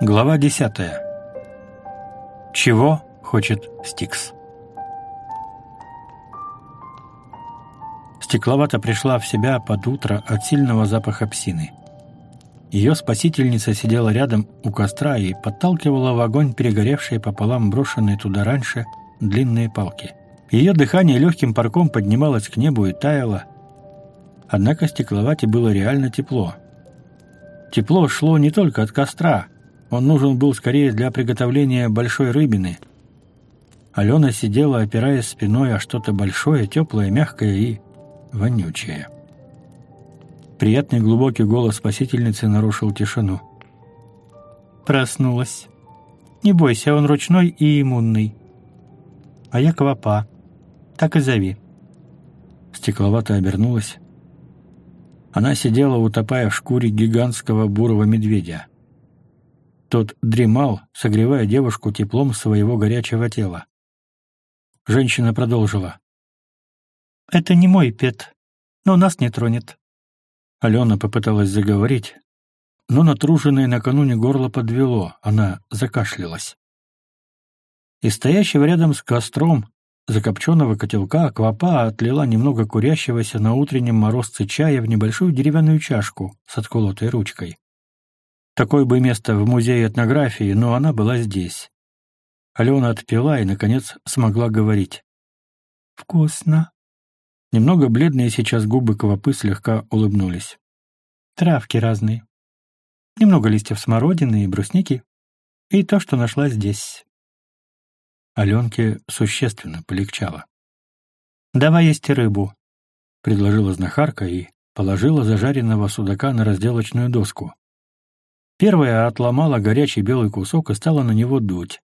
Глава 10. Чего хочет Стикс? Стекловата пришла в себя под утро от сильного запаха псины. Ее спасительница сидела рядом у костра и подталкивала в огонь перегоревшие пополам брошенные туда раньше длинные палки. Ее дыхание легким парком поднималось к небу и таяло. Однако стекловате было реально тепло. Тепло шло не только от костра. Он нужен был скорее для приготовления большой рыбины. Алена сидела, опираясь спиной о что-то большое, теплое, мягкое и вонючее. Приятный глубокий голос спасительницы нарушил тишину. Проснулась. Не бойся, он ручной и иммунный. А я квапа. Так и зови. Стекловато обернулась. Она сидела, утопая в шкуре гигантского бурого медведя. Тот дремал, согревая девушку теплом своего горячего тела. Женщина продолжила. «Это не мой пет, но нас не тронет. Алена попыталась заговорить, но натруженное накануне горло подвело, она закашлялась. Из стоящего рядом с костром закопченного котелка аквапа отлила немного курящегося на утреннем морозце чая в небольшую деревянную чашку с отколотой ручкой. Такое бы место в музее этнографии, но она была здесь. Алена отпила и, наконец, смогла говорить. «Вкусно», Немного бледные сейчас губы Квапы слегка улыбнулись. Травки разные. Немного листьев смородины и брусники. И то, что нашла здесь. Аленке существенно полегчало. «Давай есть рыбу», — предложила знахарка и положила зажаренного судака на разделочную доску. Первая отломала горячий белый кусок и стала на него дуть.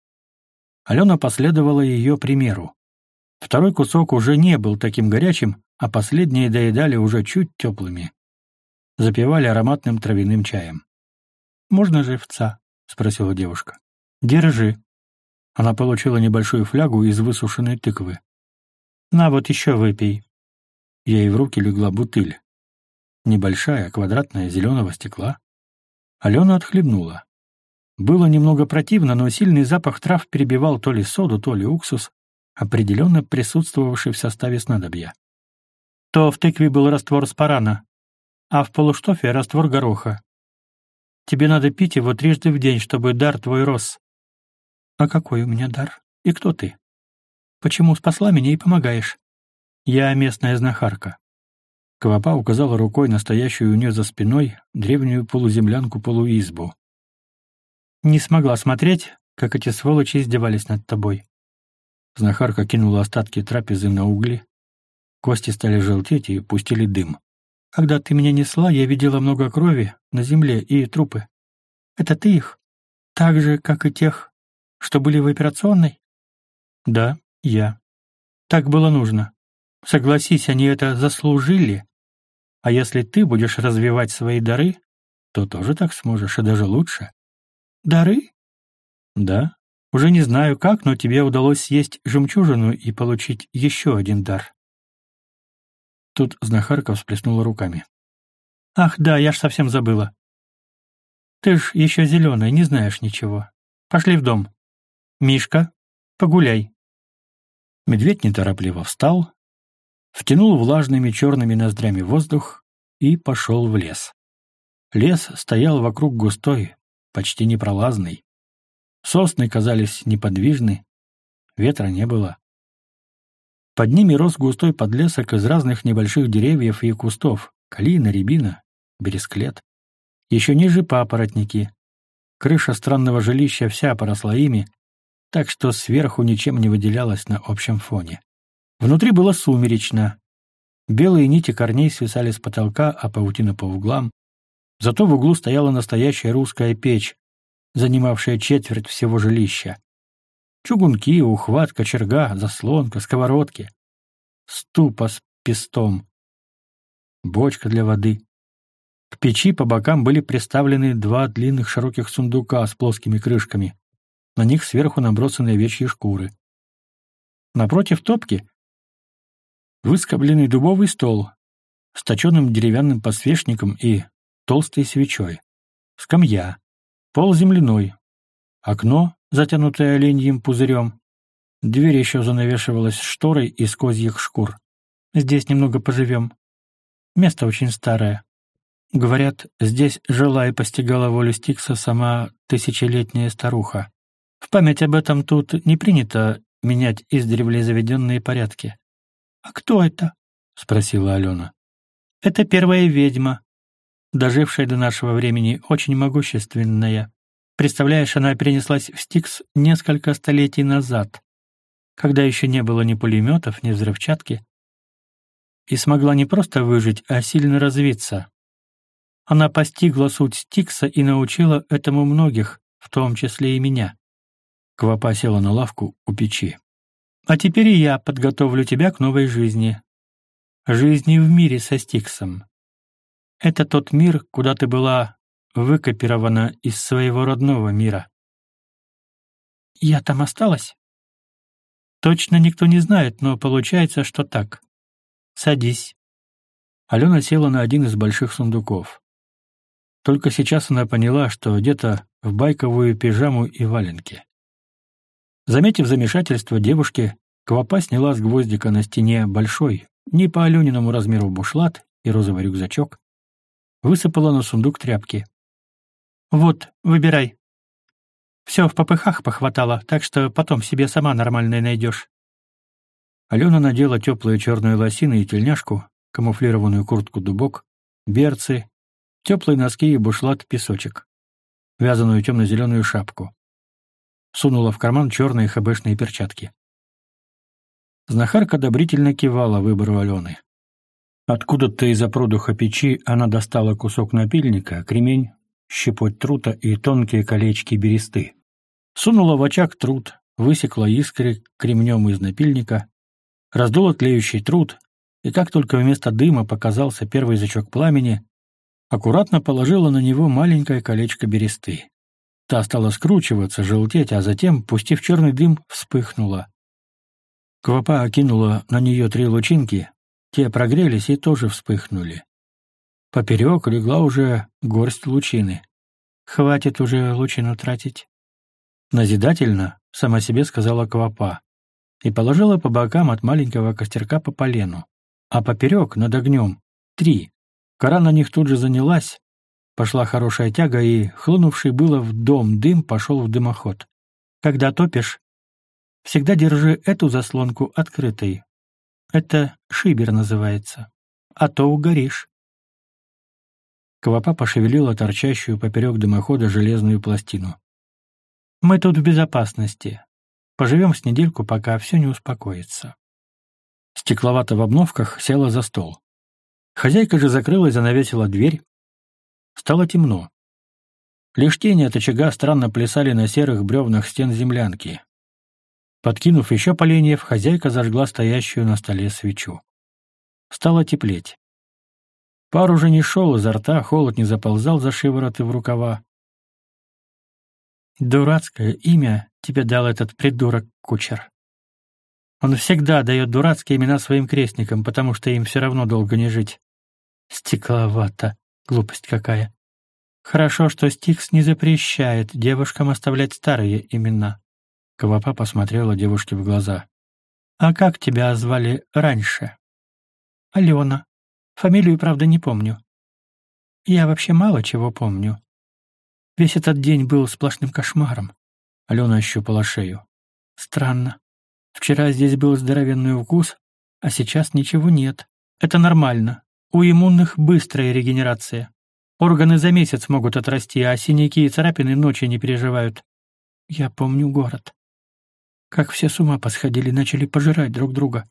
Алена последовала ее примеру. Второй кусок уже не был таким горячим, а последние доедали уже чуть теплыми. Запивали ароматным травяным чаем. «Можно живца?» — спросила девушка. «Держи». Она получила небольшую флягу из высушенной тыквы. «На, вот еще выпей». Ей в руки легла бутыль. Небольшая, квадратная, зеленого стекла. Алена отхлебнула. Было немного противно, но сильный запах трав перебивал то ли соду, то ли уксус, определенно присутствовавший в составе снадобья. То в тыкве был раствор спарана, а в полуштофе — раствор гороха. Тебе надо пить его трижды в день, чтобы дар твой рос. А какой у меня дар? И кто ты? Почему спасла меня и помогаешь? Я местная знахарка. Квапа указала рукой настоящую у нее за спиной древнюю полуземлянку-полуизбу. Не смогла смотреть, как эти сволочи издевались над тобой. Знахарка кинула остатки трапезы на угли. Кости стали желтеть и пустили дым. «Когда ты меня несла, я видела много крови на земле и трупы. Это ты их? Так же, как и тех, что были в операционной?» «Да, я. Так было нужно. Согласись, они это заслужили. А если ты будешь развивать свои дары, то тоже так сможешь, и даже лучше». «Дары?» «Да, уже не знаю как, но тебе удалось съесть жемчужину и получить еще один дар. Тут знахарка всплеснула руками. Ах, да, я ж совсем забыла. Ты ж еще зеленая, не знаешь ничего. Пошли в дом. Мишка, погуляй. Медведь неторопливо встал, втянул влажными черными ноздрями воздух и пошел в лес. Лес стоял вокруг густой, почти непролазный. Сосны казались неподвижны, ветра не было. Под ними рос густой подлесок из разных небольших деревьев и кустов — калина, рябина, бересклет. Еще ниже папоротники. Крыша странного жилища вся поросла ими, так что сверху ничем не выделялась на общем фоне. Внутри было сумеречно. Белые нити корней свисали с потолка, а паутина по углам. Зато в углу стояла настоящая русская печь, занимавшая четверть всего жилища. Чугунки, ухват, кочерга, заслонка, сковородки. Ступа с пестом. Бочка для воды. К печи по бокам были приставлены два длинных широких сундука с плоскими крышками. На них сверху набросаны овечьи шкуры. Напротив топки — выскобленный дубовый стол с точенным деревянным подсвечником и толстой свечой. Скамья, Пол земляной, окно, затянутое оленьим пузырем. Дверь еще занавешивалась шторой из козьих шкур. Здесь немного поживем. Место очень старое. Говорят, здесь жила и постигала волю Стикса сама тысячелетняя старуха. В память об этом тут не принято менять издревле заведенные порядки. «А кто это?» — спросила Алена. «Это первая ведьма, дожившая до нашего времени, очень могущественная. Представляешь, она перенеслась в Стикс несколько столетий назад, когда еще не было ни пулеметов, ни взрывчатки, и смогла не просто выжить, а сильно развиться. Она постигла суть Стикса и научила этому многих, в том числе и меня. Квапа села на лавку у печи. «А теперь и я подготовлю тебя к новой жизни. Жизни в мире со Стиксом. Это тот мир, куда ты была выкопирована из своего родного мира. Я там осталась? Точно никто не знает, но получается, что так. Садись. Алена села на один из больших сундуков. Только сейчас она поняла, что одета в байковую пижаму и валенки. Заметив замешательство девушки, Квапа сняла с гвоздика на стене большой, не по Алениному размеру бушлат и розовый рюкзачок, высыпала на сундук тряпки. «Вот, выбирай. Все в попыхах похватало, так что потом себе сама нормальное найдешь». Алена надела теплые черные лосины и тельняшку, камуфлированную куртку-дубок, берцы, теплые носки и бушлат-песочек, вязаную темно-зеленую шапку. Сунула в карман черные хэбэшные перчатки. Знахарка одобрительно кивала выбору Алены. Откуда-то из-за продуха печи она достала кусок напильника, кремень, щепоть трута и тонкие колечки бересты. Сунула в очаг труд, высекла искры кремнем из напильника, раздула тлеющий труд, и как только вместо дыма показался первый язычок пламени, аккуратно положила на него маленькое колечко бересты. Та стала скручиваться, желтеть, а затем, пустив черный дым, вспыхнула. Квапа окинула на нее три лучинки, те прогрелись и тоже вспыхнули. Поперек легла уже горсть лучины. Хватит уже лучину тратить. Назидательно, сама себе сказала Квапа, и положила по бокам от маленького костерка по полену, а поперек, над огнем, три. Кора на них тут же занялась, пошла хорошая тяга, и, хлынувший было в дом дым, пошел в дымоход. Когда топишь, всегда держи эту заслонку открытой, это шибер называется. А то угоришь. Квапа пошевелила торчащую поперек дымохода железную пластину. «Мы тут в безопасности. Поживем с недельку, пока все не успокоится». Стекловато в обновках села за стол. Хозяйка же закрыла и занавесила дверь. Стало темно. Лишь тени от очага странно плясали на серых бревнах стен землянки. Подкинув еще поленьев, хозяйка зажгла стоящую на столе свечу. Стало теплеть. Пар уже не шел изо рта, холод не заползал за шивороты в рукава. Дурацкое имя тебе дал этот придурок-кучер. Он всегда дает дурацкие имена своим крестникам, потому что им все равно долго не жить. Стекловато. Глупость какая. Хорошо, что Стикс не запрещает девушкам оставлять старые имена. Квапа посмотрела девушке в глаза. «А как тебя звали раньше?» «Алена. Фамилию, правда, не помню. Я вообще мало чего помню. Весь этот день был сплошным кошмаром». Алена ощупала шею. «Странно. Вчера здесь был здоровенный укус, а сейчас ничего нет. Это нормально. У иммунных быстрая регенерация. Органы за месяц могут отрасти, а синяки и царапины ночи не переживают. Я помню город. Как все с ума посходили, начали пожирать друг друга.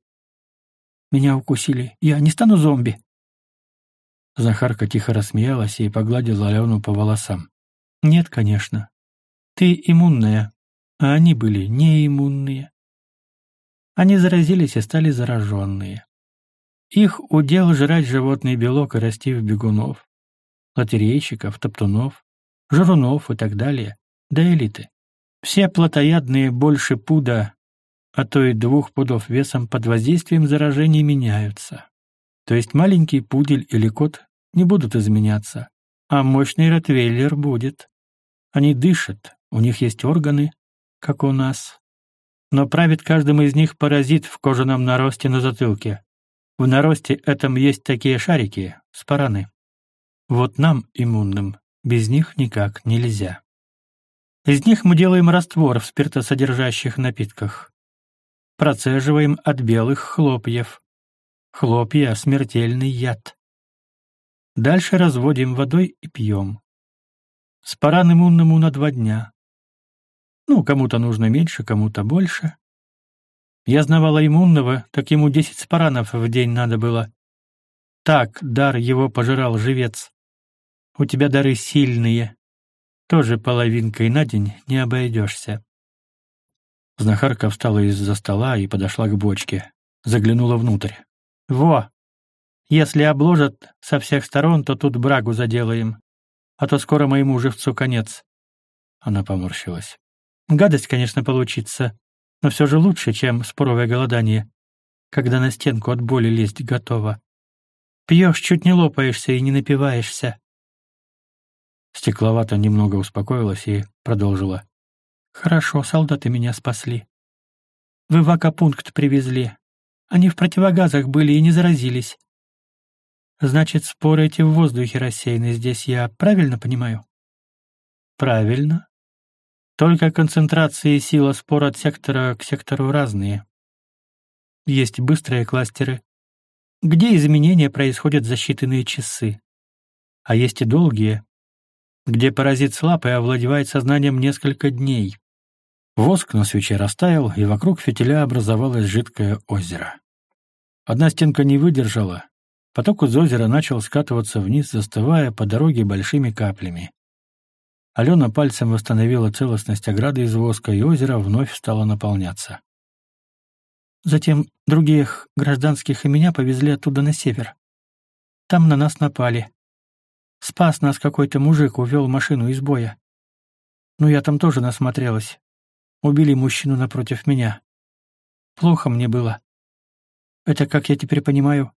Меня укусили. Я не стану зомби. Захарка тихо рассмеялась и погладила Алену по волосам. Нет, конечно. Ты иммунная, а они были неиммунные. Они заразились и стали зараженные. Их удел жрать животный белок и в бегунов, лотерейщиков, топтунов, жрунов и так далее, до элиты. Все плотоядные больше пуда, а то и двух пудов весом под воздействием заражений меняются. То есть маленький пудель или кот не будут изменяться, а мощный ротвейлер будет. Они дышат, У них есть органы, как у нас. Но правит каждым из них паразит в кожаном наросте на затылке. В наросте этом есть такие шарики, спараны. Вот нам, иммунным, без них никак нельзя. Из них мы делаем раствор в спиртосодержащих напитках. Процеживаем от белых хлопьев. Хлопья — смертельный яд. Дальше разводим водой и пьем. Спаран иммунному на два дня. Ну, кому-то нужно меньше, кому-то больше. Я знавала иммунного, так ему десять спаранов в день надо было. Так дар его пожирал живец. У тебя дары сильные. Тоже половинкой на день не обойдешься. Знахарка встала из-за стола и подошла к бочке. Заглянула внутрь. «Во! Если обложат со всех сторон, то тут брагу заделаем. А то скоро моему живцу конец». Она поморщилась. «Гадость, конечно, получится, но все же лучше, чем споровое голодание, когда на стенку от боли лезть готово. Пьешь, чуть не лопаешься и не напиваешься. Стекловато немного успокоилась и продолжила. «Хорошо, солдаты меня спасли. Вы в акапункт привезли. Они в противогазах были и не заразились. Значит, споры эти в воздухе рассеяны здесь, я правильно понимаю?» «Правильно. Только концентрация и сила спор от сектора к сектору разные. Есть быстрые кластеры, где изменения происходят за считанные часы. А есть и долгие, где паразит слаб и овладевает сознанием несколько дней. Воск на свече растаял, и вокруг фитиля образовалось жидкое озеро. Одна стенка не выдержала. Поток из озера начал скатываться вниз, застывая по дороге большими каплями. Алена пальцем восстановила целостность ограды из воска, и озеро вновь стало наполняться. Затем других гражданских и меня повезли оттуда на север. Там на нас напали. Спас нас какой-то мужик, увел машину из боя. Ну, я там тоже насмотрелась. Убили мужчину напротив меня. Плохо мне было. Это, как я теперь понимаю,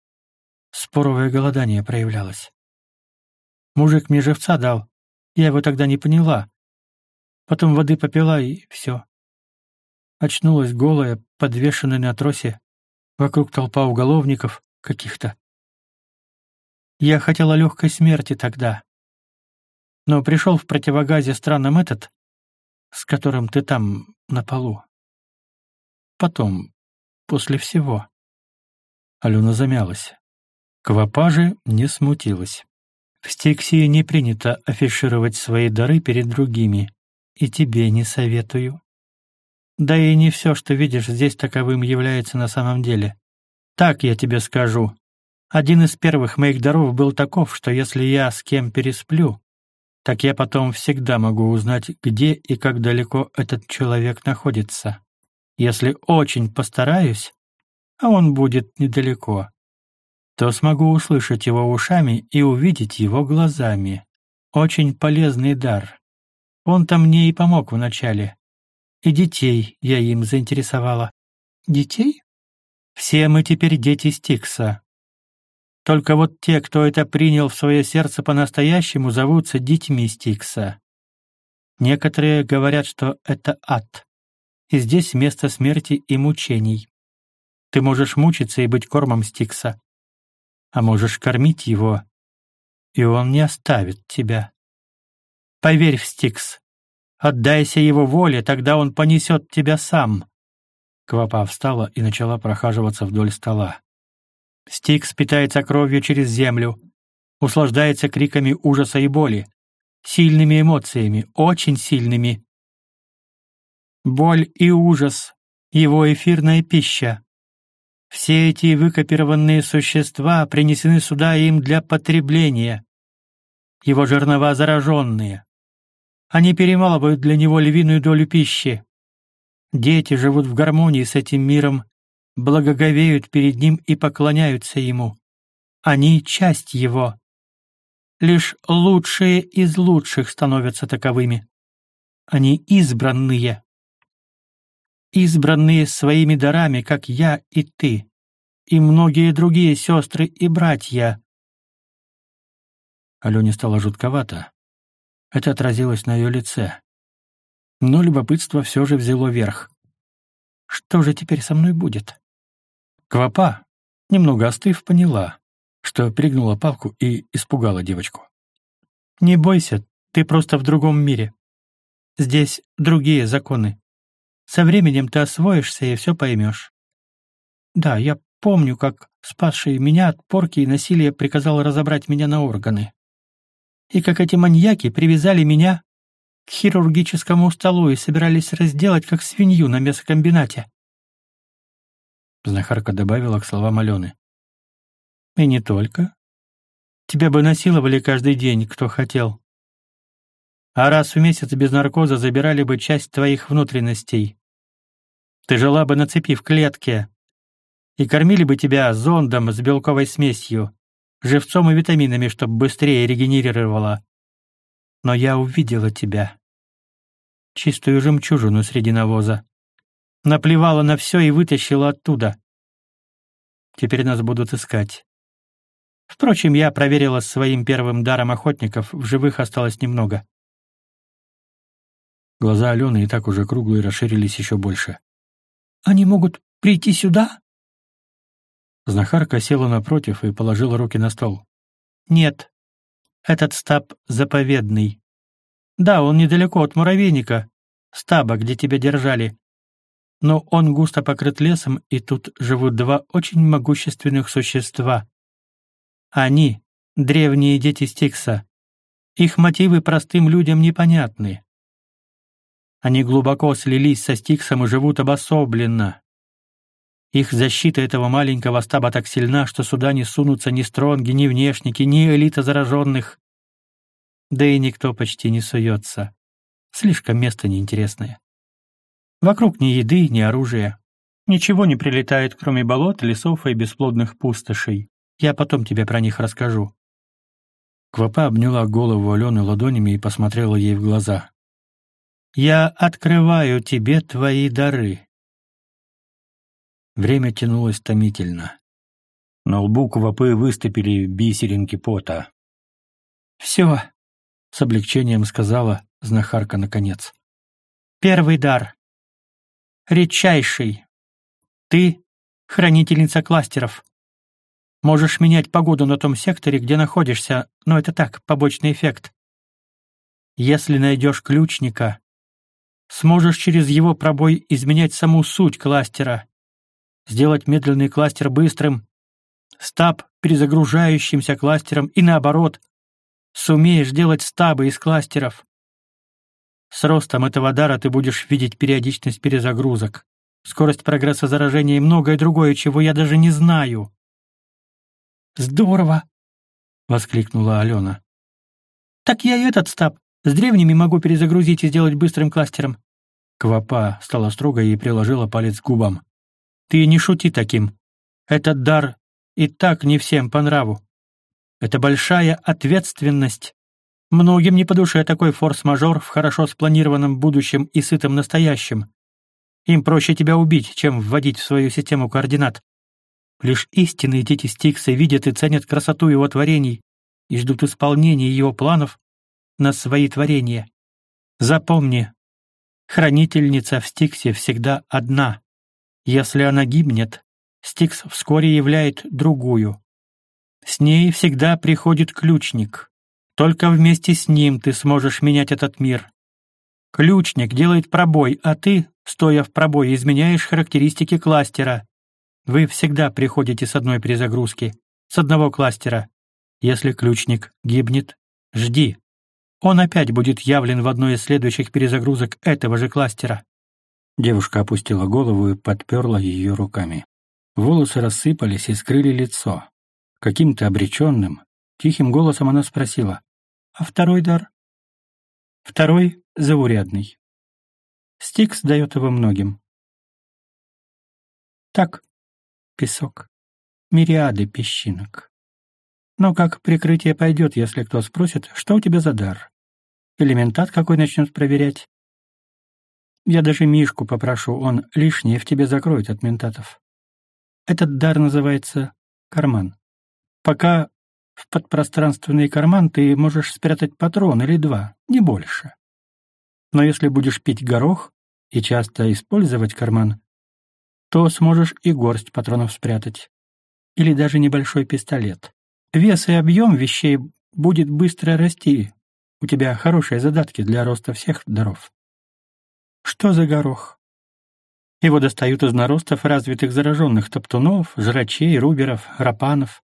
споровое голодание проявлялось. Мужик мне живца дал. Я его тогда не поняла. Потом воды попила, и все. Очнулась голая, подвешенная на тросе. Вокруг толпа уголовников каких-то. Я хотела легкой смерти тогда. Но пришел в противогазе странным этот, с которым ты там на полу. Потом, после всего. Алена замялась. Квапа же не смутилась. В Стиксии не принято афишировать свои дары перед другими, и тебе не советую. Да и не все, что видишь здесь, таковым является на самом деле. Так я тебе скажу, один из первых моих даров был таков, что если я с кем пересплю, так я потом всегда могу узнать, где и как далеко этот человек находится. Если очень постараюсь, а он будет недалеко, то смогу услышать его ушами и увидеть его глазами. Очень полезный дар. Он-то мне и помог вначале. И детей я им заинтересовала. Детей? Все мы теперь дети Стикса. Только вот те, кто это принял в свое сердце по-настоящему, зовутся детьми Стикса. Некоторые говорят, что это ад. И здесь место смерти и мучений. Ты можешь мучиться и быть кормом Стикса. А можешь кормить его, и он не оставит тебя. Поверь в Стикс. Отдайся его воле, тогда он понесет тебя сам. Квапа встала и начала прохаживаться вдоль стола. Стикс питается кровью через землю, услаждается криками ужаса и боли, сильными эмоциями, очень сильными. Боль и ужас — его эфирная пища. Все эти выкопированные существа принесены сюда им для потребления. Его жернова зараженные. Они перемалывают для него львиную долю пищи. Дети живут в гармонии с этим миром благоговеют перед ним и поклоняются ему. Они — часть его. Лишь лучшие из лучших становятся таковыми. Они избранные. Избранные своими дарами, как я и ты, и многие другие сестры и братья. Алене стало жутковато. Это отразилось на ее лице. но любопытство все же взяло верх. Что же теперь со мной будет? Квапа, немного остыв, поняла, что пригнула палку и испугала девочку. «Не бойся, ты просто в другом мире. Здесь другие законы. Со временем ты освоишься и все поймешь. Да, я помню, как спасший меня от порки и насилия приказал разобрать меня на органы. И как эти маньяки привязали меня к хирургическому столу и собирались разделать, как свинью на мясокомбинате. Знахарка добавила к словам Алены. И не только. Тебя бы насиловали каждый день, кто хотел. А раз в месяц без наркоза забирали бы часть твоих внутренностей. Ты жила бы на цепи в клетке. И кормили бы тебя зондом с белковой смесью, живцом и витаминами, чтобы быстрее регенерировала. Но я увидела тебя. Чистую жемчужину среди навоза. Наплевала на все и вытащила оттуда. Теперь нас будут искать. Впрочем, я проверила своим первым даром охотников, в живых осталось немного. Глаза Алены и так уже круглые расширились еще больше. «Они могут прийти сюда?» Знахарка села напротив и положила руки на стол. «Нет, этот стаб заповедный. Да, он недалеко от муравейника, стаба, где тебя держали. Но он густо покрыт лесом, и тут живут два очень могущественных существа. Они — древние дети Стикса. Их мотивы простым людям непонятны. Они глубоко слились со Стиксом и живут обособленно. Их защита этого маленького стаба так сильна, что сюда не сунутся ни стронги, ни внешники, ни элита зараженных. Да и никто почти не суется. Слишком место неинтересное. Вокруг ни еды, ни оружия. Ничего не прилетает, кроме болот, лесов и бесплодных пустошей. Я потом тебе про них расскажу». Квапа обняла голову Алены ладонями и посмотрела ей в глаза. «Я открываю тебе твои дары». Время тянулось томительно. На лбу Квапы выступили бисеринки пота. «Все», — с облегчением сказала знахарка наконец. «Первый дар. Редчайший. Ты — хранительница кластеров. Можешь менять погоду на том секторе, где находишься, но это так, побочный эффект. Если найдешь ключника, сможешь через его пробой изменять саму суть кластера, сделать медленный кластер быстрым, стаб перезагружающимся кластером и наоборот, сумеешь делать стабы из кластеров. С ростом этого дара ты будешь видеть периодичность перезагрузок, скорость прогресса заражения и многое другое, чего я даже не знаю. «Здорово!» — воскликнула Алена. «Так я и этот стаб. С древними могу перезагрузить и сделать быстрым кластером». Квапа стала строго и приложила палец к губам. «Ты не шути таким. Этот дар и так не всем по нраву. Это большая ответственность. Многим не по душе такой форс-мажор в хорошо спланированном будущем и сытом настоящем. Им проще тебя убить, чем вводить в свою систему координат. Лишь истинные дети Стикса видят и ценят красоту его творений и ждут исполнения его планов на свои творения. Запомни, хранительница в Стиксе всегда одна. Если она гибнет, Стикс вскоре являет другую. С ней всегда приходит ключник. Только вместе с ним ты сможешь менять этот мир. Ключник делает пробой, а ты, стоя в пробое, изменяешь характеристики кластера. Вы всегда приходите с одной перезагрузки, с одного кластера. Если ключник гибнет, жди. Он опять будет явлен в одной из следующих перезагрузок этого же кластера. Девушка опустила голову и подперла ее руками. Волосы рассыпались и скрыли лицо. Каким-то обреченным, тихим голосом она спросила. «А второй дар?» «Второй — заурядный. Стикс дает его многим. Так, песок, мириады песчинок. Но как прикрытие пойдет, если кто спросит, что у тебя за дар? Элементат какой начнет проверять? Я даже Мишку попрошу, он лишнее в тебе закроет от ментатов. Этот дар называется карман. Пока в подпространственный карман ты можешь спрятать патрон или два, не больше. Но если будешь пить горох и часто использовать карман, то сможешь и горсть патронов спрятать. Или даже небольшой пистолет. Вес и объем вещей будет быстро расти. У тебя хорошие задатки для роста всех даров. Что за горох? Его достают из наростов развитых зараженных топтунов, жрачей, руберов, рапанов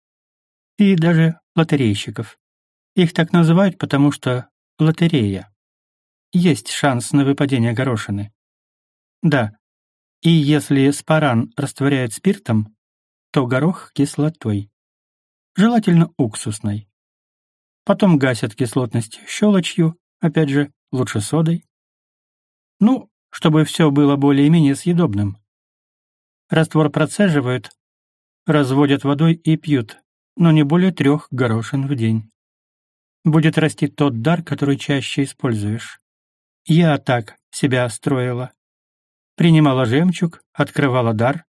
и даже лотерейщиков. Их так называют, потому что лотерея. Есть шанс на выпадение горошины. Да, и если спаран растворяют спиртом, то горох кислотой. Желательно уксусной. Потом гасят кислотность щелочью, опять же, лучше содой. Ну, чтобы все было более-менее съедобным. Раствор процеживают, разводят водой и пьют, но не более трех горошин в день. Будет расти тот дар, который чаще используешь. Я так себя строила. Принимала жемчуг, открывала дар.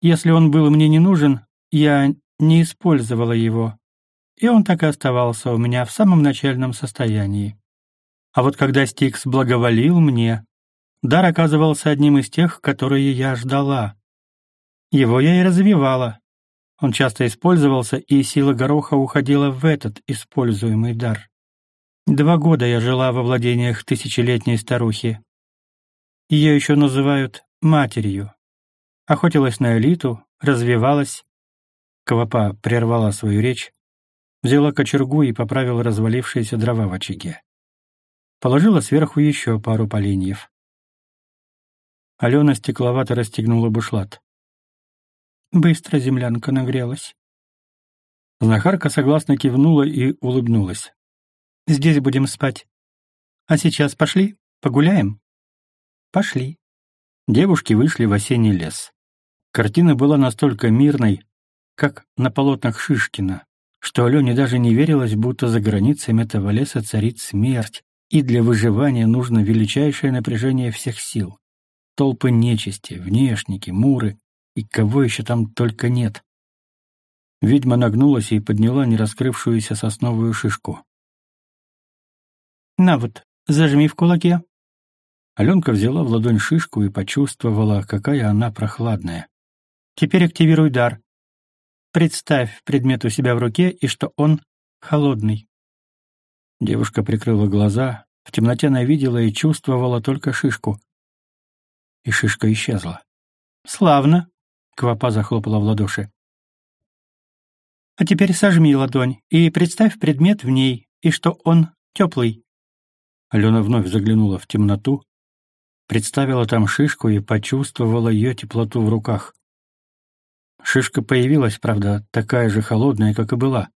Если он был мне не нужен, я не использовала его, и он так и оставался у меня в самом начальном состоянии. А вот когда Стикс благоволил мне, дар оказывался одним из тех, которые я ждала. Его я и развивала. Он часто использовался, и сила гороха уходила в этот используемый дар. Два года я жила во владениях тысячелетней старухи. Ее еще называют матерью. Охотилась на элиту, развивалась. Квапа прервала свою речь, взяла кочергу и поправила развалившиеся дрова в очаге. Положила сверху еще пару поленьев. Алена стекловато расстегнула бушлат. Быстро землянка нагрелась. Знахарка согласно кивнула и улыбнулась. «Здесь будем спать. А сейчас пошли, погуляем?» «Пошли». Девушки вышли в осенний лес. Картина была настолько мирной, как на полотнах Шишкина, что Алене даже не верилось, будто за границами этого леса царит смерть, и для выживания нужно величайшее напряжение всех сил. Толпы нечисти, внешники, муры и кого еще там только нет. Ведьма нагнулась и подняла нераскрывшуюся сосновую шишку. «На вот, зажми в кулаке». Аленка взяла в ладонь шишку и почувствовала, какая она прохладная. «Теперь активируй дар. Представь предмет у себя в руке и что он холодный». Девушка прикрыла глаза, в темноте она видела и чувствовала только шишку. И шишка исчезла. «Славно!» Квапа захлопала в ладоши. «А теперь сожми ладонь и представь предмет в ней, и что он теплый». Алена вновь заглянула в темноту, представила там шишку и почувствовала ее теплоту в руках. Шишка появилась, правда, такая же холодная, как и была.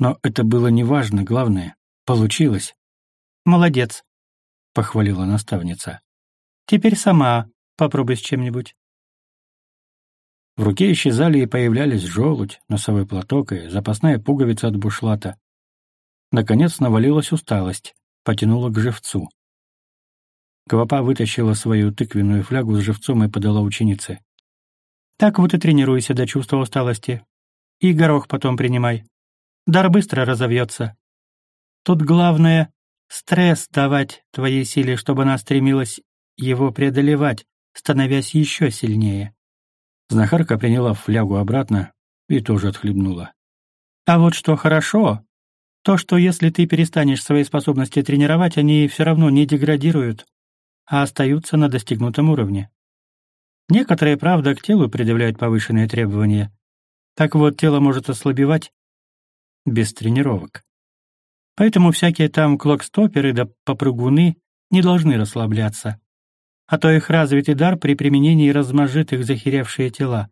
Но это было неважно, главное — получилось. «Молодец», — похвалила наставница. «Теперь сама попробуй с чем-нибудь». В руке исчезали и появлялись желудь, носовой платок и запасная пуговица от бушлата. Наконец навалилась усталость, потянула к живцу. Квапа вытащила свою тыквенную флягу с живцом и подала ученице. «Так вот и тренируйся до чувства усталости. И горох потом принимай. Дар быстро разовьется. Тут главное — стресс давать твоей силе, чтобы она стремилась его преодолевать, становясь еще сильнее. Знахарка приняла флягу обратно и тоже отхлебнула. «А вот что хорошо, то, что если ты перестанешь свои способности тренировать, они все равно не деградируют, а остаются на достигнутом уровне. Некоторые, правда, к телу предъявляют повышенные требования. Так вот, тело может ослабевать без тренировок. Поэтому всякие там клокстоперы да попрыгуны не должны расслабляться а то их развитый дар при применении размажит их захеревшие тела.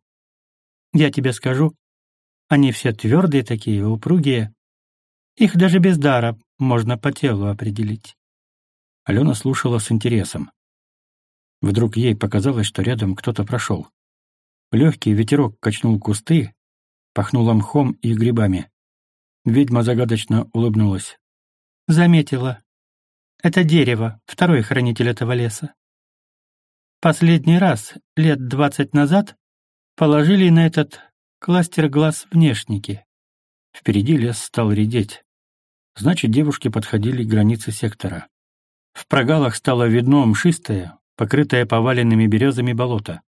Я тебе скажу, они все твердые такие, упругие. Их даже без дара можно по телу определить. Алена слушала с интересом. Вдруг ей показалось, что рядом кто-то прошел. Легкий ветерок качнул кусты, пахнуло мхом и грибами. Ведьма загадочно улыбнулась. «Заметила. Это дерево, второй хранитель этого леса. Последний раз, лет двадцать назад, положили на этот кластер глаз внешники. Впереди лес стал редеть. Значит, девушки подходили к границе сектора. В прогалах стало видно мшистое, покрытое поваленными березами болото.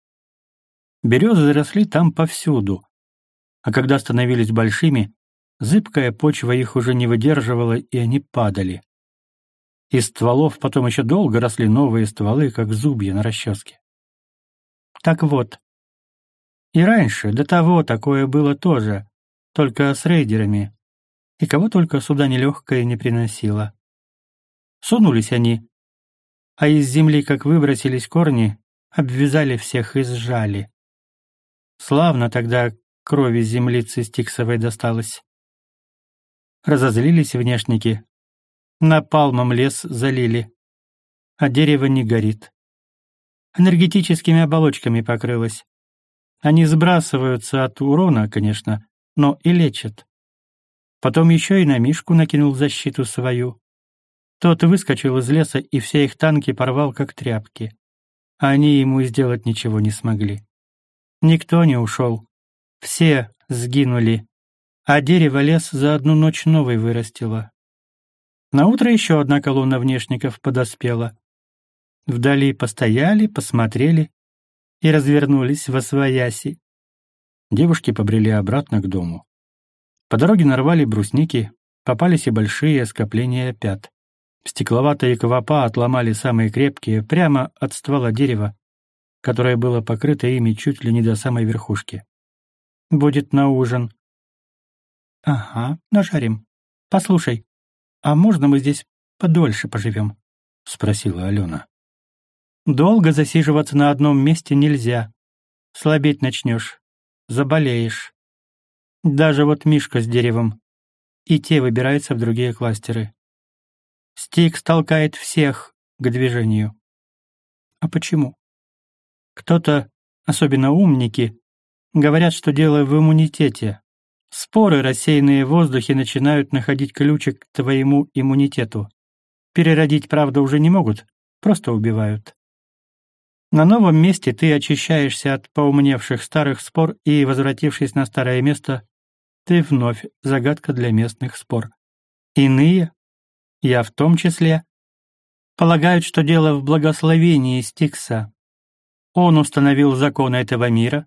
Березы росли там повсюду, а когда становились большими, зыбкая почва их уже не выдерживала, и они падали. Из стволов потом еще долго росли новые стволы, как зубья на расческе. Так вот, и раньше, до того, такое было тоже, только с рейдерами, и кого только сюда нелегкое не приносило. Сунулись они, а из земли, как выбросились корни, обвязали всех и сжали. Славно тогда крови землицы Стиксовой досталось. Разозлились внешники, напалмом лес залили, а дерево не горит. Энергетическими оболочками покрылось. Они сбрасываются от урона, конечно, но и лечат. Потом еще и на Мишку накинул защиту свою. Тот выскочил из леса и все их танки порвал как тряпки. Они ему сделать ничего не смогли. Никто не ушел. Все сгинули. А дерево лес за одну ночь новый вырастило. Наутро еще одна колонна внешников подоспела. Вдали постояли, посмотрели и развернулись во свояси. Девушки побрели обратно к дому. По дороге нарвали брусники, попались и большие скопления пят. Стекловатые квапа отломали самые крепкие прямо от ствола дерева, которое было покрыто ими чуть ли не до самой верхушки. «Будет на ужин». «Ага, нажарим. Послушай, а можно мы здесь подольше поживем?» — спросила Алена. «Долго засиживаться на одном месте нельзя. Слабеть начнешь, заболеешь. Даже вот Мишка с деревом. И те выбираются в другие кластеры. Стикс толкает всех к движению. А почему? Кто-то, особенно умники, говорят, что дело в иммунитете. Споры, рассеянные в воздухе, начинают находить ключик к твоему иммунитету. Переродить, правда, уже не могут, просто убивают. На новом месте ты очищаешься от поумневших старых спор и, возвратившись на старое место, ты вновь загадка для местных спор. Иные я в том числе, полагают, что дело в благословении Стикса. Он установил законы этого мира,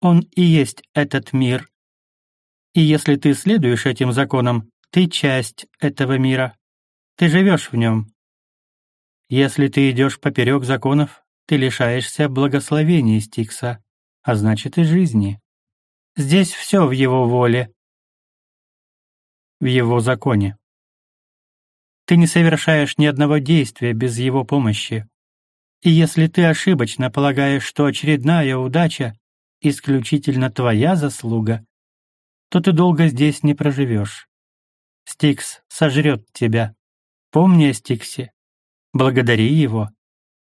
он и есть этот мир. И если ты следуешь этим законам, ты часть этого мира, ты живешь в нем. Если ты идешь поперек законов, ты лишаешься благословения Стикса, а значит и жизни. Здесь все в его воле, в его законе. Ты не совершаешь ни одного действия без его помощи. И если ты ошибочно полагаешь, что очередная удача — исключительно твоя заслуга, то ты долго здесь не проживешь. Стикс сожрет тебя. Помни о Стиксе. Благодари его.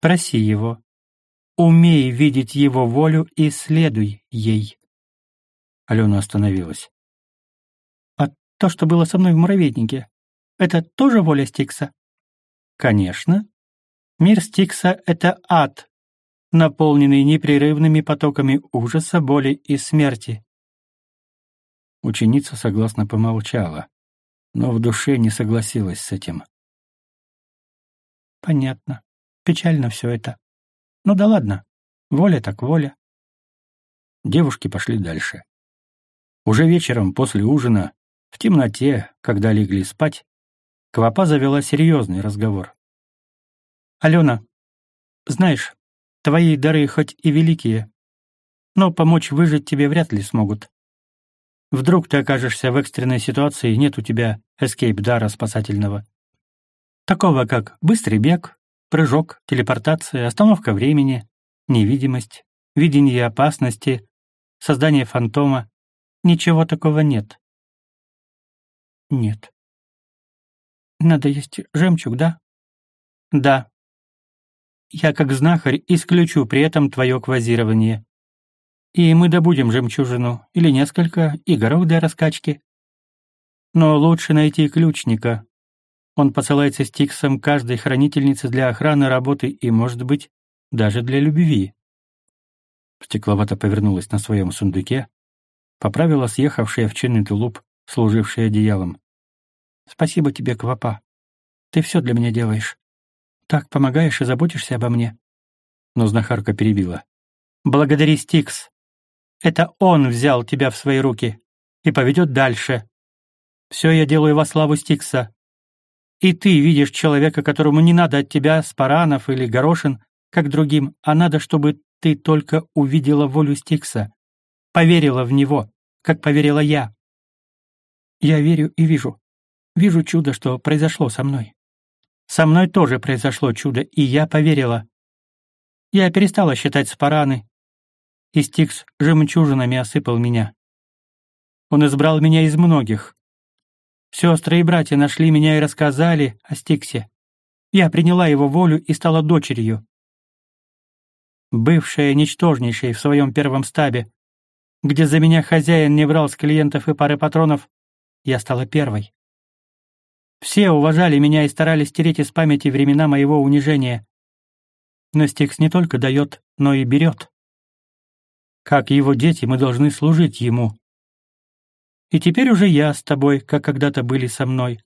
Проси его. Умей видеть его волю и следуй ей. Алена остановилась. А то, что было со мной в муравейнике, это тоже воля Стикса? Конечно. Мир Стикса — это ад, наполненный непрерывными потоками ужаса, боли и смерти. Ученица согласно помолчала, но в душе не согласилась с этим. Понятно. Печально все это. Ну да ладно. Воля так воля. Девушки пошли дальше. Уже вечером после ужина, в темноте, когда легли спать, Квапа завела серьезный разговор. «Алена, знаешь, твои дары хоть и великие, но помочь выжить тебе вряд ли смогут. Вдруг ты окажешься в экстренной ситуации, и нет у тебя эскейп-дара спасательного. Такого, как быстрый бег, прыжок, телепортация, остановка времени, невидимость, видение опасности, создание фантома. Ничего такого нет. Нет. Надо есть жемчуг, да? Да. Я как знахарь исключу при этом твое квазирование. И мы добудем жемчужину, или несколько, и горох для раскачки. Но лучше найти ключника. Он посылается стиксом каждой хранительницы для охраны работы и, может быть, даже для любви. Стекловато повернулась на своем сундуке, поправила съехавший овчинный тулуп, служивший одеялом. Спасибо тебе, Квапа. Ты все для меня делаешь. так помогаешь и заботишься обо мне». Но знахарка перебила. «Благодари Стикс. Это он взял тебя в свои руки и поведет дальше. Все я делаю во славу Стикса. И ты видишь человека, которому не надо от тебя спаранов или горошин, как другим, а надо, чтобы ты только увидела волю Стикса, поверила в него, как поверила я. Я верю и вижу. Вижу чудо, что произошло со мной. Со мной тоже произошло чудо, и я поверила. Я перестала считать спараны, и Стикс жемчужинами осыпал меня. Он избрал меня из многих. Сестры и братья нашли меня и рассказали о Стиксе. Я приняла его волю и стала дочерью. Бывшая ничтожнейшей в своем первом стабе, где за меня хозяин не брал с клиентов и пары патронов, я стала первой. Все уважали меня и старались стереть из памяти времена моего унижения. Но Стикс не только дает, но и берет. Как его дети, мы должны служить ему. И теперь уже я с тобой, как когда-то были со мной.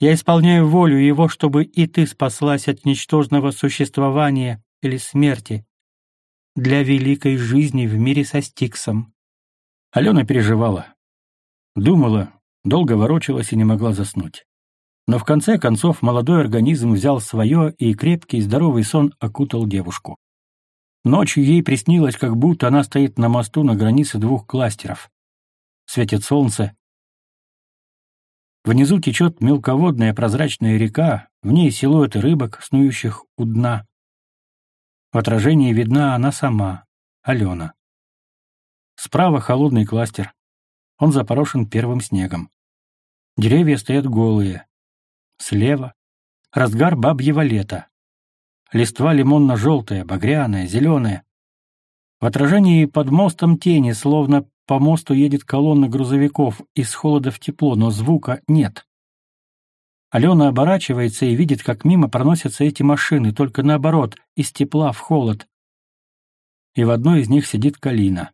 Я исполняю волю его, чтобы и ты спаслась от ничтожного существования или смерти для великой жизни в мире со Стиксом. Алена переживала. Думала, долго ворочалась и не могла заснуть. Но в конце концов молодой организм взял свое, и крепкий, здоровый сон окутал девушку. Ночью ей приснилось, как будто она стоит на мосту на границе двух кластеров. Светит солнце. Внизу течет мелководная прозрачная река, в ней силуэты рыбок, снующих у дна. В отражении видна она сама, Алена. Справа холодный кластер. Он запорошен первым снегом. Деревья стоят голые. Слева — разгар бабьего лета. Листва лимонно-желтая, багряная, зеленая. В отражении под мостом тени, словно по мосту едет колонна грузовиков, из холода в тепло, но звука нет. Алена оборачивается и видит, как мимо проносятся эти машины, только наоборот, из тепла в холод. И в одной из них сидит Калина.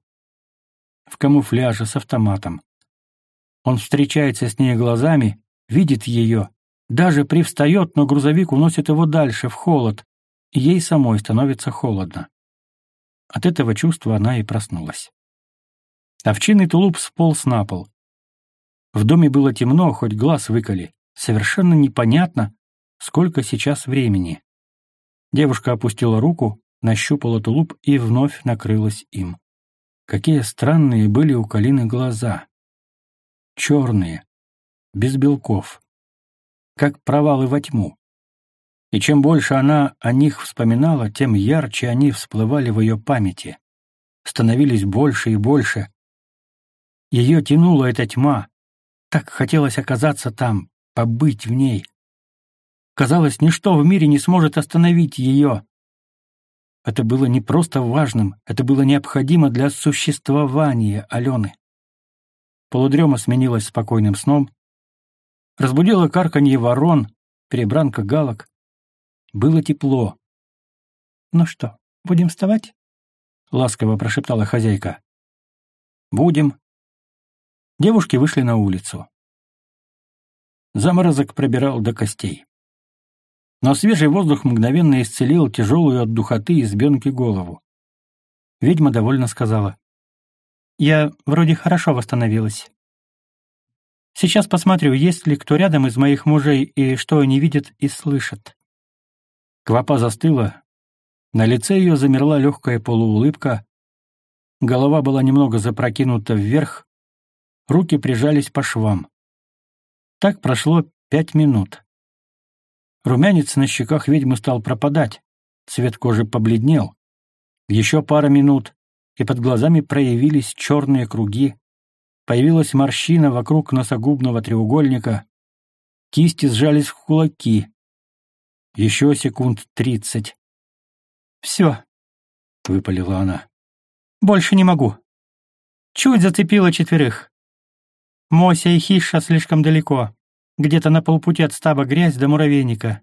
В камуфляже с автоматом. Он встречается с ней глазами, видит ее, даже привстает, но грузовик уносит его дальше, в холод, ей самой становится холодно. От этого чувства она и проснулась. Овчинный тулуп сполз на пол. В доме было темно, хоть глаз выколи. Совершенно непонятно, сколько сейчас времени. Девушка опустила руку, нащупала тулуп и вновь накрылась им. Какие странные были у Калины глаза. Черные, без белков, как провалы во тьму. И чем больше она о них вспоминала, тем ярче они всплывали в ее памяти. Становились больше и больше. Ее тянула эта тьма. Так хотелось оказаться там, побыть в ней. Казалось, ничто в мире не сможет остановить ее. Это было не просто важным, это было необходимо для существования Алены. Полудрема сменилась спокойным сном. Разбудила карканье ворон, перебранка галок. Было тепло. «Ну что, будем вставать?» — ласково прошептала хозяйка. «Будем». Девушки вышли на улицу. Заморозок пробирал до костей. Но свежий воздух мгновенно исцелил тяжелую от духоты избенки голову. Ведьма довольно сказала. «Я вроде хорошо восстановилась. Сейчас посмотрю, есть ли кто рядом из моих мужей и что они видят и слышат». Квапа застыла. На лице ее замерла легкая полуулыбка. Голова была немного запрокинута вверх. Руки прижались по швам. Так прошло пять минут. Румянец на щеках ведьмы стал пропадать. Цвет кожи побледнел. Еще пара минут, и под глазами проявились черные круги. Появилась морщина вокруг носогубного треугольника. Кисти сжались в кулаки. Еще секунд тридцать. «Все», — выпалила она. «Больше не могу. Чуть зацепила четверых. Мося и Хиша слишком далеко, где-то на полпути от стаба грязь до муравейника.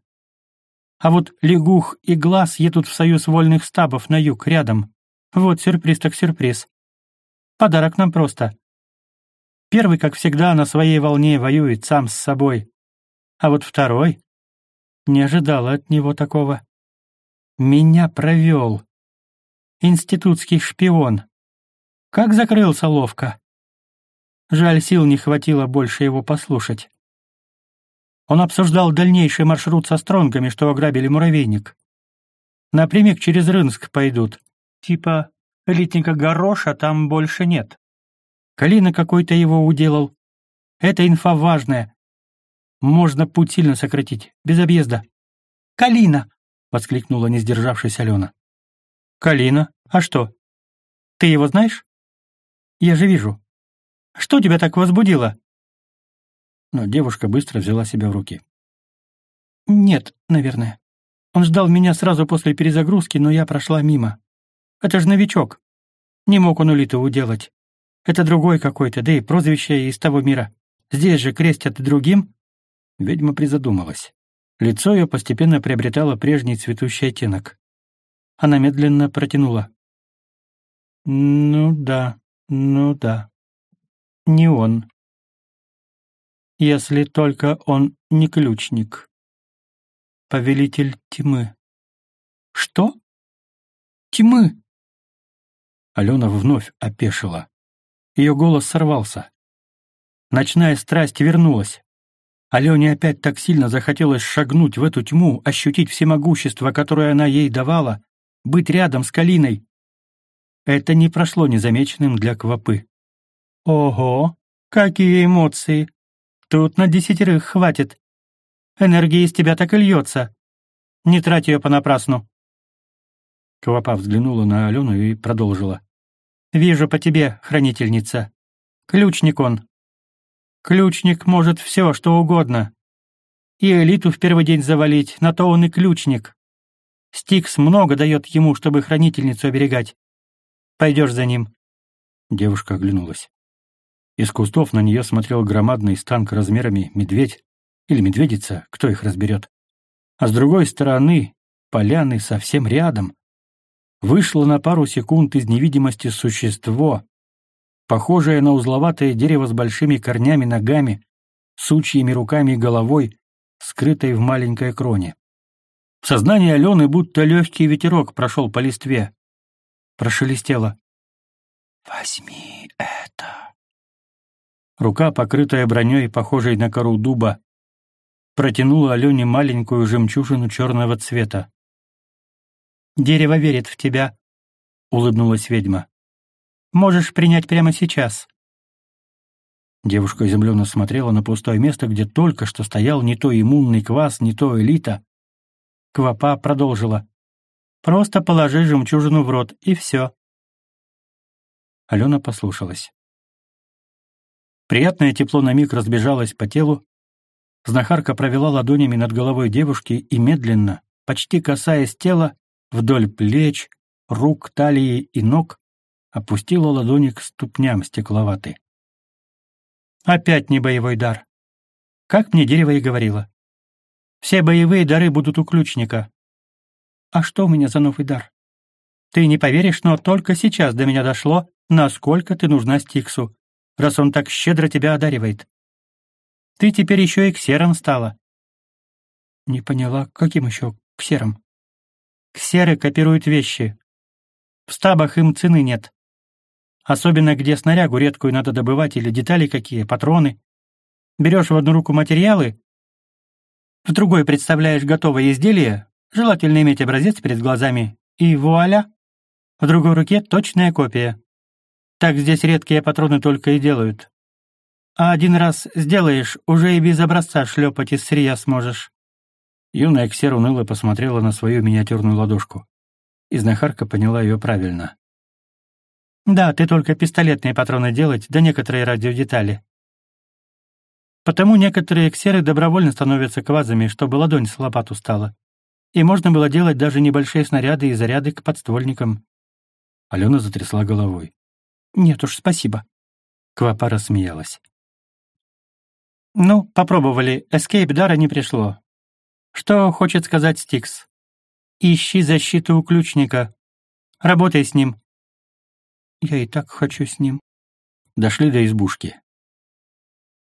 А вот Лягух и Глаз едут в союз вольных стабов на юг, рядом. Вот сюрприз так сюрприз. Подарок нам просто. Первый, как всегда, на своей волне воюет сам с собой. А вот второй Не ожидала от него такого. Меня провел. Институтский шпион. Как закрылся ловко. Жаль, сил не хватило больше его послушать. Он обсуждал дальнейший маршрут со стронгами, что ограбили муравейник. Напрямик через Рынск пойдут. Типа элитника Гороша там больше нет. Калина какой-то его уделал. Эта инфа важная. Можно путь сильно сократить, без объезда. «Калина!» — воскликнула, не сдержавшись Алена. «Калина? А что? Ты его знаешь?» «Я же вижу. Что тебя так возбудило?» Но девушка быстро взяла себя в руки. «Нет, наверное. Он ждал меня сразу после перезагрузки, но я прошла мимо. Это же новичок. Не мог он улиту уделать. Это другой какой-то, да и прозвище из того мира. Здесь же крестят другим». Ведьма призадумалась. Лицо ее постепенно приобретало прежний цветущий оттенок. Она медленно протянула. «Ну да, ну да. Не он. Если только он не ключник. Повелитель тьмы». «Что? Тьмы?» Алена вновь опешила. Ее голос сорвался. Ночная страсть вернулась. Алене опять так сильно захотелось шагнуть в эту тьму, ощутить всемогущество, которое она ей давала, быть рядом с Калиной. Это не прошло незамеченным для Квапы. «Ого, какие эмоции! Тут на десятерых хватит. Энергия из тебя так и льется. Не трать ее понапрасну». Квапа взглянула на Алену и продолжила. Вижу по тебе, хранительница. Ключник он. Ключник может все, что угодно. И элиту в первый день завалить, на то он и ключник. Стикс много дает ему, чтобы хранительницу оберегать. Пойдешь за ним». Девушка оглянулась. Из кустов на нее смотрел громадный станк размерами медведь или медведица, кто их разберет. А с другой стороны, поляны совсем рядом, вышло на пару секунд из невидимости существо, похожее на узловатое дерево с большими корнями ногами, сучьими руками и головой, скрытой в маленькой кроне. В сознании Алены будто легкий ветерок прошел по листве. Прошелестело. «Возьми это». Рука, покрытая броней, похожей на кору дуба, протянула Алене маленькую жемчужину черного цвета. Дерево верит в тебя», — улыбнулась ведьма. «Можешь принять прямо сейчас». Девушка изумленно смотрела на пустое место, где только что стоял не то иммунный квас, не то элита. Квапа продолжила. «Просто положи жемчужину в рот, и все». Алена послушалась. Приятное тепло на миг разбежалось по телу. Знахарка провела ладонями над головой девушки и медленно, почти касаясь тела, вдоль плеч, рук, талии и ног, опустила ладони к ступням стекловаты. Опять не боевой дар. Как мне дерево и говорило. Все боевые дары будут у ключника. А что у меня за новый дар? Ты не поверишь, но только сейчас до меня дошло, насколько ты нужна Стиксу, раз он так щедро тебя одаривает. Ты теперь еще и ксером стала. Не поняла, каким еще ксером? Ксеры копируют вещи. В стабах им цены нет. Особенно где снарягу редкую надо добывать или детали какие, патроны. Берешь в одну руку материалы, в другой представляешь готовое изделие, желательно иметь образец перед глазами, и вуаля! В другой руке точная копия. Так здесь редкие патроны только и делают. А один раз сделаешь, уже и без образца шлепать из сырья сможешь. Юная Ксер уныло посмотрела на свою миниатюрную ладошку. И знахарка поняла ее правильно. «Да, ты только пистолетные патроны делать, да некоторые радиодетали. Потому некоторые ксеры добровольно становятся квазами, чтобы ладонь с лопату стала. И можно было делать даже небольшие снаряды и заряды к подствольникам». Алена затрясла головой. «Нет уж, спасибо». Квапа рассмеялась. «Ну, попробовали. Эскейп дара не пришло. Что хочет сказать Стикс? Ищи защиту у ключника. Работай с ним. Я и так хочу с ним. Дошли до избушки.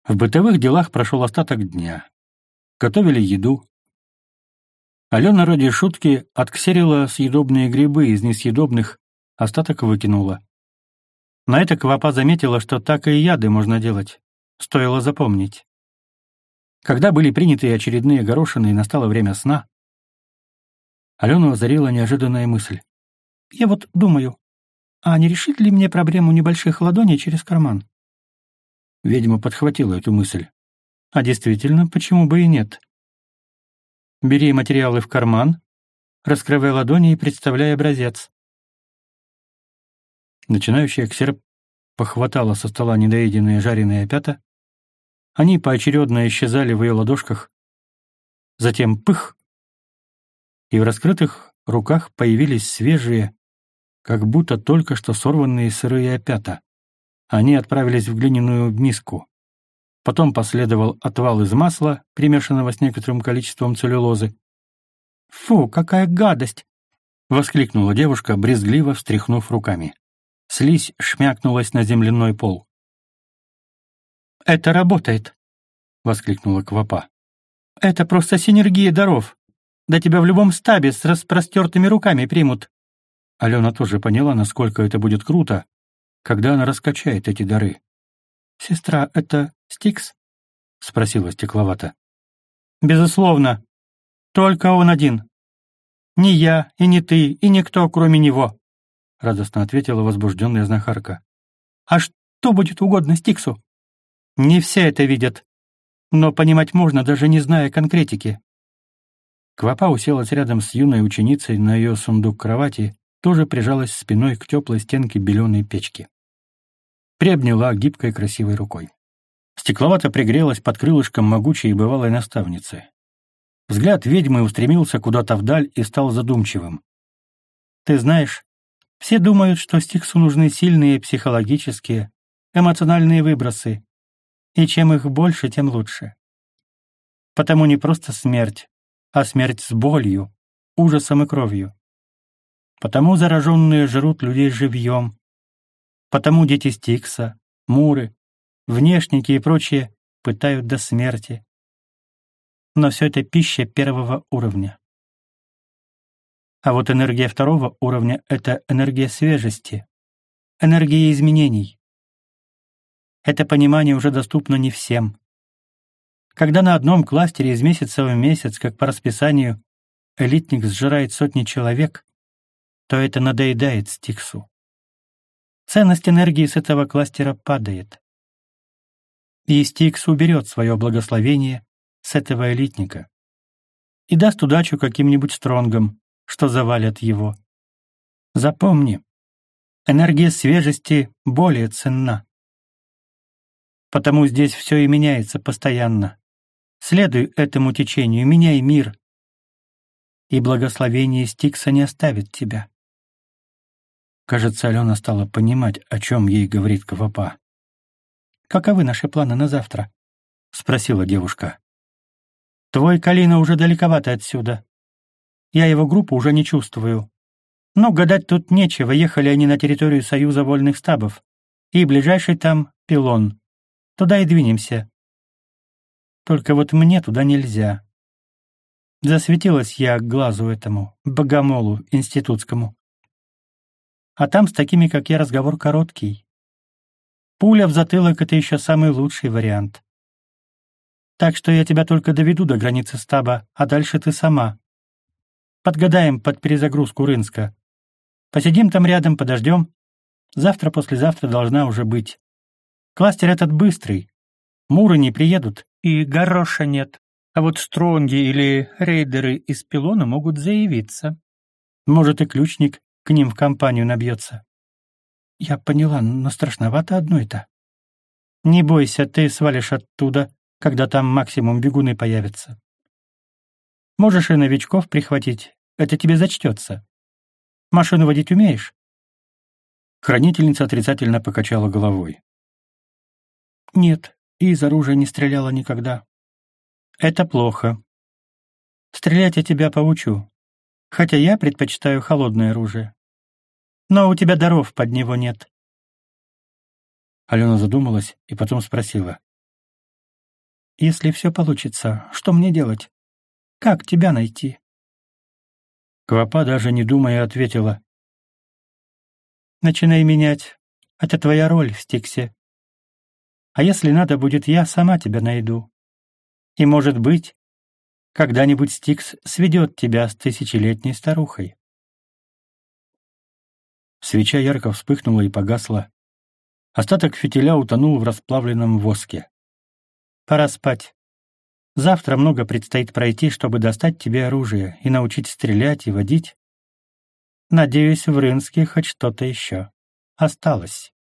В бытовых делах прошел остаток дня. Готовили еду. Алена ради шутки отксерила съедобные грибы из несъедобных, остаток выкинула. На это Квапа заметила, что так и яды можно делать. Стоило запомнить. Когда были приняты очередные горошины и настало время сна, Алену озарила неожиданная мысль. «Я вот думаю, а не решит ли мне проблему небольших ладоней через карман?» Ведьма подхватила эту мысль. «А действительно, почему бы и нет?» «Бери материалы в карман, раскрывай ладони и представляй образец. Начинающая ксерп похватала со стола недоеденные жареные опята. Они поочередно исчезали в ее ладошках. Затем пых! И в раскрытых руках появились свежие, как будто только что сорванные сырые опята. Они отправились в глиняную миску. Потом последовал отвал из масла, примешанного с некоторым количеством целлюлозы. «Фу, какая гадость!» — воскликнула девушка, брезгливо встряхнув руками. Слизь шмякнулась на земляной пол. «Это работает!» — воскликнула Квапа. «Это просто синергия даров. Да тебя в любом стабе с распростертыми руками примут». Алена тоже поняла, насколько это будет круто, когда она раскачает эти дары. «Сестра, это Стикс?» — спросила стекловато. «Безусловно. Только он один. Ни я, и не ты, и никто, кроме него. — радостно ответила возбужденная знахарка. «А что будет угодно Стиксу?» «Не все это видят, но понимать можно, даже не зная конкретики». Квапа уселась рядом с юной ученицей на ее сундук кровати, тоже прижалась спиной к теплой стенке беленой печки. Приобняла гибкой красивой рукой. Стекловато пригрелась под крылышком могучей и бывалой наставницы. Взгляд ведьмы устремился куда-то вдаль и стал задумчивым. «Ты знаешь, все думают, что Стиксу нужны сильные психологические, эмоциональные выбросы, и чем их больше, тем лучше. Потому не просто смерть, а смерть с болью, ужасом и кровью. Потому зараженные жрут людей живьем. Потому дети Стикса, Муры, внешники и прочие пытают до смерти. Но все это пища первого уровня. А вот энергия второго уровня — это энергия свежести, энергия изменений. Это понимание уже доступно не всем. Когда на одном кластере из месяца в месяц, как по расписанию, элитник сжирает сотни человек, то это надоедает Стиксу. Ценность энергии с этого кластера падает. И Стикс уберет свое благословение с этого элитника и даст удачу каким-нибудь стронгам, что завалят его. Запомни, энергия свежести более ценна. Потому здесь все и меняется постоянно. Следуй этому течению, меняй мир, и благословение Стикса не оставит тебя. Кажется, Алена стала понимать, о чем ей говорит Квапа. «Каковы наши планы на завтра?» — спросила девушка. «Твой Калина уже далековато отсюда. Я его группу уже не чувствую. Но гадать тут нечего, ехали они на территорию Союза вольных стабов. И ближайший там — пилон. Туда и двинемся. Только вот мне туда нельзя. Засветилась я глазу этому, богомолу институтскому. А там с такими, как я, разговор короткий. Пуля в затылок — это еще самый лучший вариант. Так что я тебя только доведу до границы стаба, а дальше ты сама. Подгадаем под перезагрузку Рынска. Посидим там рядом, подождем. Завтра-послезавтра должна уже быть. Кластер этот быстрый. Муры не приедут, и гороша нет. А вот стронги или рейдеры из пилона могут заявиться. Может, и ключник к ним в компанию набьется. Я поняла, но страшновато одно это. Не бойся, ты свалишь оттуда, когда там максимум бегуны появятся. Можешь и новичков прихватить, это тебе зачтется. Машину водить умеешь?» Хранительница отрицательно покачала головой. «Нет, и из оружия не стреляла никогда». «Это плохо. Стрелять я тебя поучу, хотя я предпочитаю холодное оружие. Но у тебя даров под него нет». Алена задумалась и потом спросила. «Если все получится, что мне делать?» Как тебя найти? Квапа, даже не думая, ответила. «Начинай менять. Это твоя роль в Стиксе. А если надо будет, я сама тебя найду. И, может быть, когда-нибудь Стикс сведет тебя с тысячелетней старухой». Свеча ярко вспыхнула и погасла. Остаток фитиля утонул в расплавленном воске. «Пора спать. Завтра много предстоит пройти, чтобы достать тебе оружие и научить стрелять и водить. Надеюсь, в Рынске хоть что-то еще осталось».